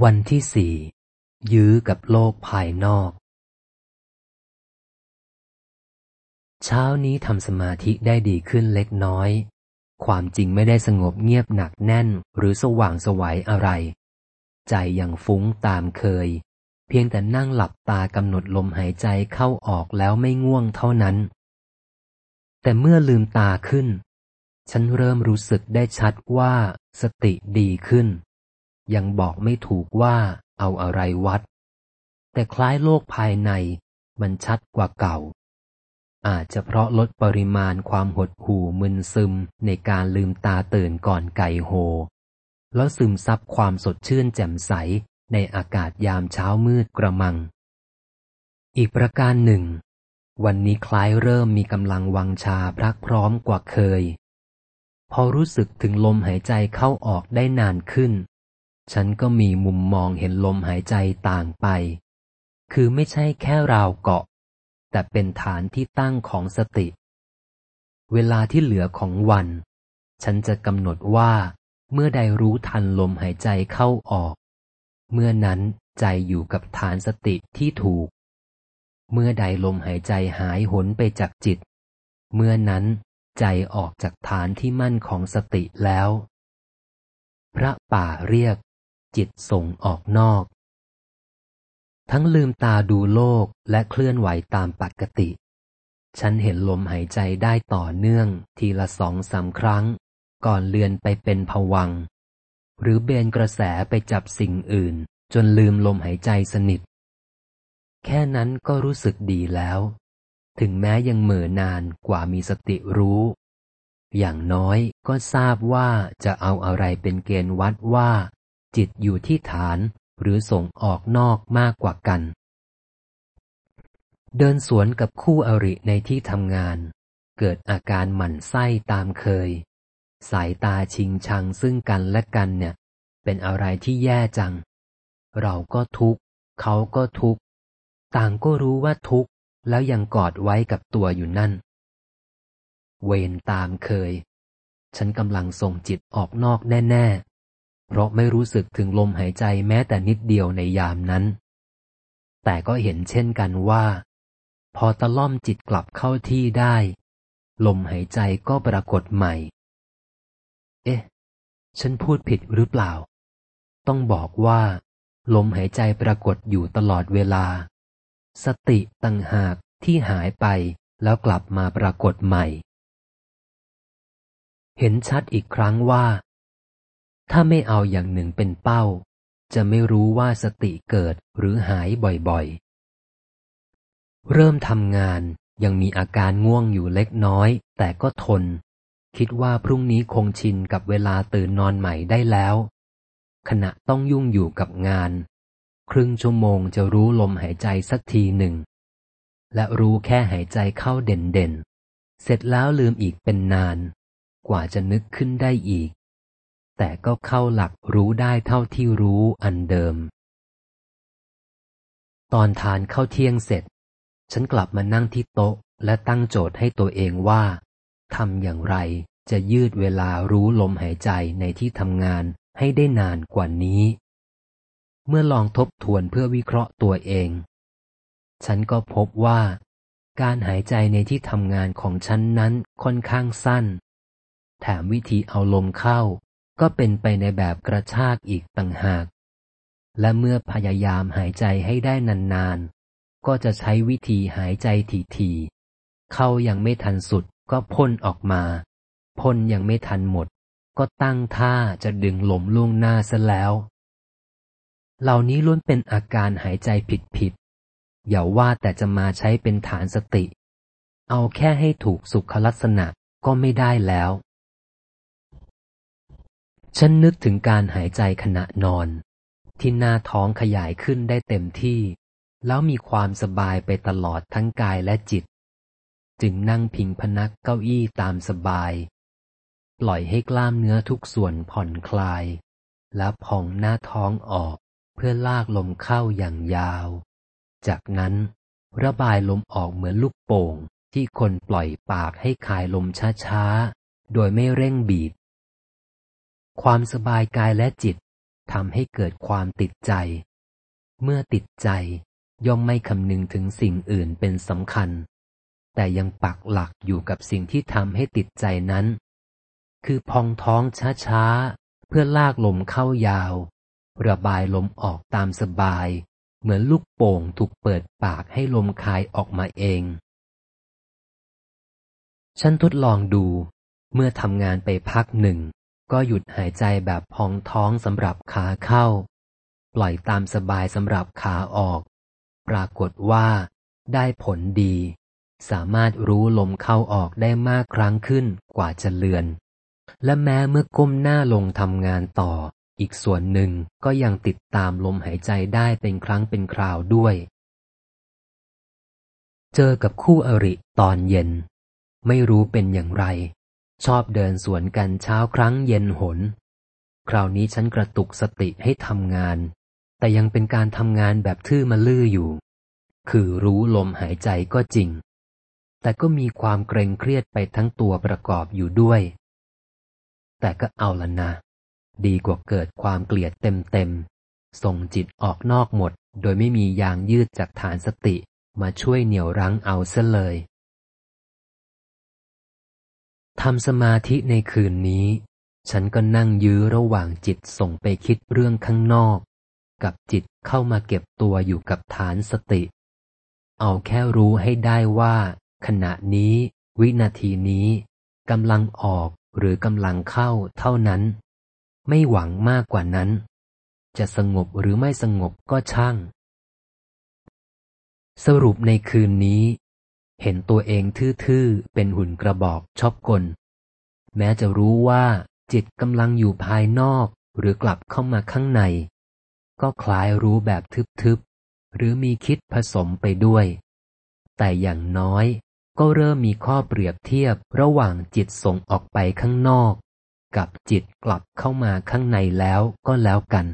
วันที่สี่ยื้อกับโลกภายนอก เช้านี้ทำสมาธิได้ดีขึ้นเล็กน้อย ความจริงไม่ได้สงบเงียบหนักแน่นหรือสว่างสวัยอะไร ใจยังฟุ้งตามเคย เพียงแต่นั่งหลับตากำหนดลมหายใจเข้าออกแล้วไม่ง่วงเท่านั้น แต่เมื่อลืมตาขึ้น ฉันเริ่มรู้สึกได้ชัดว่าสติดีขึ้น ยังบอกไม่ถูกว่าเอาอะไรวัด แต่คล้ายโลกภายในมันชัดกว่าเก่า อาจจะเพราะลดปริมาณความหดหู่มึนซึมในการลืมตาตื่นก่อนไก่โฮแล้วซึมซับความสดชื่นแจ่มใสในอากาศยามเช้ามืดกระมัง อีกประการหนึ่ง วันนี้คล้ายเริ่มมีกำลังวังชาพรักพร้อมกว่าเคย พอรู้สึกถึงลมหายใจเข้าออกได้นานขึ้น ฉันก็มีมุมมองเห็นลมหายใจต่างไป คือไม่ใช่แค่ราวเกาะ แต่เป็นฐานที่ตั้งของสติ เวลาที่เหลือของวัน ฉันจะกำหนดว่าเมื่อใดรู้ทันลมหายใจเข้าออก เมื่อนั้นใจอยู่กับฐานสติที่ถูก เมื่อใดลมหายใจหายหนไปจากจิต เมื่อนั้นใจออกจากฐานที่มั่นของสติแล้ว พระป่าเรียก จิตส่งออกนอก ทั้งลืมตาดูโลกและเคลื่อนไหวตามปกติ ฉันเห็นลมหายใจได้ต่อเนื่องทีละสองสาครั้ง ก่อนเลือนไปเป็นผวัง หรือเบนกระแสไปจับสิ่งอื่น จนลืมลมหายใจสนิท แค่นั้นก็รู้สึกดีแล้ว ถึงแม้ยังเหม่อนานกว่ามีสติรู้อย่างน้อยก็ทราบว่าจะเอาอะไรเป็นเกณฑ์วัดว่า จิตอยู่ที่ฐานหรือส่งออกนอกมากกว่ากัน เดินสวนกับคู่อริในที่ทำงาน เกิดอาการหมั่นไส้ตามเคย สายตาชิงชังซึ่งกันและกันเนี่ย เป็นอะไรที่แย่จัง เราก็ทุกข์ เขาก็ทุกข์ ต่างก็รู้ว่าทุกข์ แล้วยังกอดไว้กับตัวอยู่นั่น เวรตามเคย ฉันกำลังส่งจิตออกนอกแน่ ๆ เพราะไม่รู้สึกถึงลมหายใจแม้แต่นิดเดียวในยามนั้น แต่ก็เห็นเช่นกันว่า พอตะล่อมจิตกลับเข้าที่ได้ ลมหายใจก็ปรากฏใหม่ เอ๊ะ ฉันพูดผิดหรือเปล่า ต้องบอกว่า ลมหายใจปรากฏอยู่ตลอดเวลา สติต่างหากที่หายไปแล้วกลับมาปรากฏใหม่ เห็นชัดอีกครั้งว่า ถ้าไม่เอาอย่างหนึ่งเป็นเป้า จะไม่รู้ว่าสติเกิดหรือหายบ่อยๆ เริ่มทำงานยังมีอาการง่วงอยู่เล็กน้อย แต่ก็ทน คิดว่าพรุ่งนี้คงชินกับเวลาตื่นนอนใหม่ได้แล้ว ขณะต้องยุ่งอยู่กับงาน ครึ่งชั่วโมงจะรู้ลมหายใจสักทีหนึ่ง และรู้แค่หายใจเข้าเด่นๆเสร็จแล้วลืมอีกเป็นนาน กว่าจะนึกขึ้นได้อีก แต่ก็เข้าหลักรู้ได้เท่าที่รู้อันเดิม ตอนทานเข้าเที่ยงเสร็จ ฉันกลับมานั่งที่โต๊ะและตั้งโจทย์ให้ตัวเองว่าทำอย่างไรจะยืดเวลารู้ลมหายใจในที่ทำงานให้ได้นานกว่านี้ เมื่อลองทบทวนเพื่อวิเคราะห์ตัวเอง ฉันก็พบว่า การหายใจในที่ทำงานของฉันนั้นค่อนข้างสั้น แถมวิธีเอาลมเข้า ก็เป็นไปในแบบกระชากอีกต่างหาก และเมื่อพยายามหายใจให้ได้นานๆ ก็จะใช้วิธีหายใจถี่ๆ เข้ายังไม่ทันสุดก็พ่นออกมา พ่นยังไม่ทันหมด ก็ตั้งท่าจะดึงลมล่วงหน้าซะแล้ว เหล่านี้ล้วนเป็นอาการหายใจผิดๆ อย่าว่าแต่จะมาใช้เป็นฐานสติ เอาแค่ให้ถูกสุขลักษณะก็ไม่ได้แล้ว ฉันนึกถึงการหายใจขณะนอน ที่หน้าท้องขยายขึ้นได้เต็มที่ แล้วมีความสบายไปตลอดทั้งกายและจิต จึงนั่งพิงพนักเก้าอี้ตามสบาย ปล่อยให้กล้ามเนื้อทุกส่วนผ่อนคลาย และพองหน้าท้องออกเพื่อลากลมเข้าอย่างยาว จากนั้นระบายลมออกเหมือนลูกโป่งที่คนปล่อยปากให้คายลมช้าๆ โดยไม่เร่งบีบ ความสบายกายและจิตทำให้เกิดความติดใจ เมื่อติดใจย่อมไม่คำนึงถึงสิ่งอื่นเป็นสำคัญ แต่ยังปักหลักอยู่กับสิ่งที่ทำให้ติดใจนั้น คือพองท้องช้าๆ เพื่อลากลมเข้ายาว ระบายลมออกตามสบาย เหมือนลูกโป่งถูกเปิดปากให้ลมคายออกมาเอง ฉันทดลองดูเมื่อทำงานไปพักหนึ่ง ก็หยุดหายใจแบบพองท้องสำหรับขาเข้า ปล่อยตามสบายสำหรับขาออก ปรากฏว่า ได้ผลดี สามารถรู้ลมเข้าออกได้มากครั้งขึ้นกว่าจะเลือน และแม้เมื่อก้มหน้าลงทำงานต่อ อีกส่วนหนึ่งก็ยังติดตามลมหายใจได้เป็นครั้งเป็นคราวด้วย เจอกับคู่อริตอนเย็น ไม่รู้เป็นอย่างไร ชอบเดินสวนกันเช้าครั้งเย็นหน คราวนี้ฉันกระตุกสติให้ทำงาน แต่ยังเป็นการทำงานแบบทื่อมาลื่ออยู่ คือรู้ลมหายใจก็จริง แต่ก็มีความเกรงเครียดไปทั้งตัวประกอบอยู่ด้วย แต่ก็เอาละนะ ดีกว่าเกิดความเกลียดเต็มๆ ส่งจิตออกนอกหมด โดยไม่มียางยืดจากฐานสติมาช่วยเหนี่ยวรั้งเอาซะเลย ทำสมาธิในคืนนี้ ฉันก็นั่งยื้อระหว่างจิตส่งไปคิดเรื่องข้างนอก กับจิตเข้ามาเก็บตัวอยู่กับฐานสติ เอาแค่รู้ให้ได้ว่า ขณะนี้ วินาทีนี้กำลังออกหรือกำลังเข้าเท่านั้น ไม่หวังมากกว่านั้น จะสงบหรือไม่สงบก็ช่าง สรุปในคืนนี้ เห็นตัวเองทื่อๆ เป็นหุ่นกระบอกชอบกล แม้จะรู้ว่าจิตกำลังอยู่ภายนอกหรือกลับเข้ามาข้างใน ก็คล้ายรู้แบบทึบๆ หรือมีคิดผสมไปด้วย แต่อย่างน้อยก็เริ่มมีข้อเปรียบเทียบระหว่างจิตส่งออกไปข้างนอก กับจิตกลับเข้ามาข้างในแล้วก็แล้วกัน